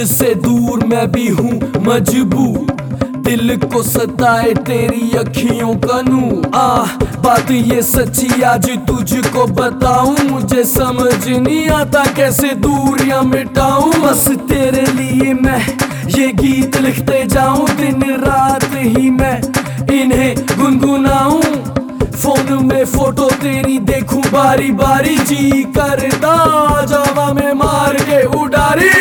तुझसे दूर मैं भी हूँ मजबूर। दिल को सताए तेरी अखियों का नूर। आ बात ये सच्ची, आज तुझको बताऊँ। मुझे समझ नहीं आता कैसे दूरियाँ मिटाऊं। बस तेरे लिए मैं ये गीत लिखते जाऊँ। दिन रात ही मैं इन्हें गुनगुनाऊं। फ़ोन में फ़ोटो तेरी देखूँ बारी बारी जी करता। जावा में मार के उडारी।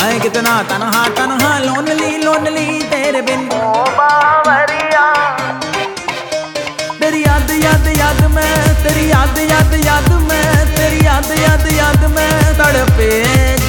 मैं कितना तनहा तनहा लोनली लोनली तेरे बिन ओ बावरिया तेरी याद याद याद में तेरी याद याद याद में तेरी याद याद याद में तड़पे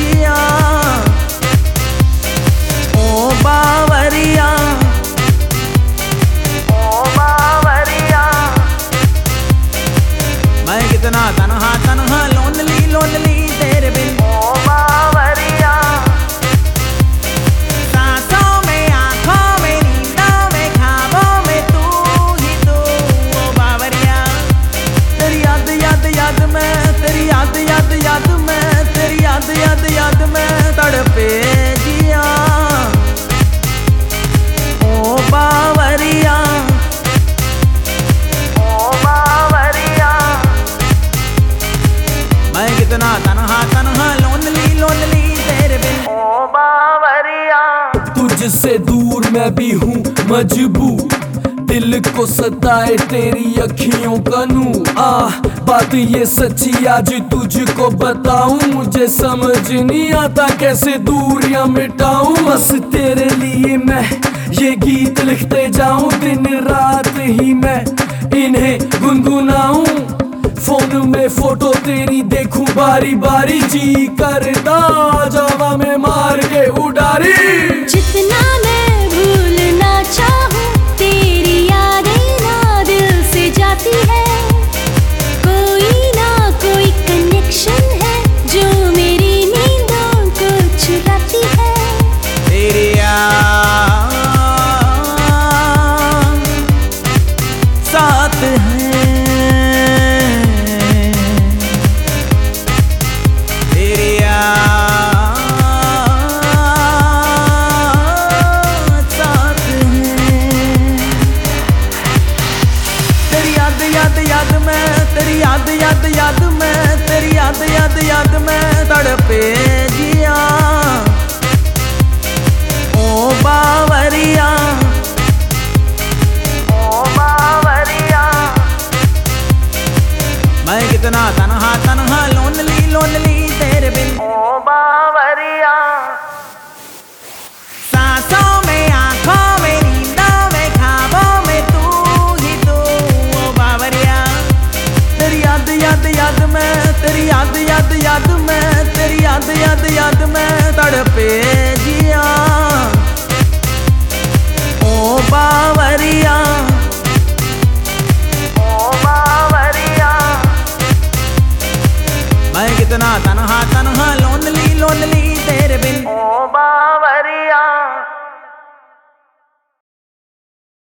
तुझसे दूर मैं भी हूँ मजबूर दिल को सताए तेरी अखियों का नूर। आ बात ये सच्ची आज तुझको बताऊँ। मुझे समझ नहीं आता कैसे दूरियाँ मिटाऊं। बस तेरे लिए मैं ये गीत लिखते जाऊँ। दिन रात ही मैं इन्हें गुनगुनाऊं। फ़ोन में फ़ोटो तेरी देखूँ बारी बारी जी करता। जावा में मार जितना याद याद मैं तेरी याद याद याद मैं तड़पे जिया। ओ बावरिया याद में तेरी याद याद याद में तड़पे जिया। ओ बावरिया। ओ बावरिया। मैं कितना तनहा तनहा लोनली लोनली तेरे बिन।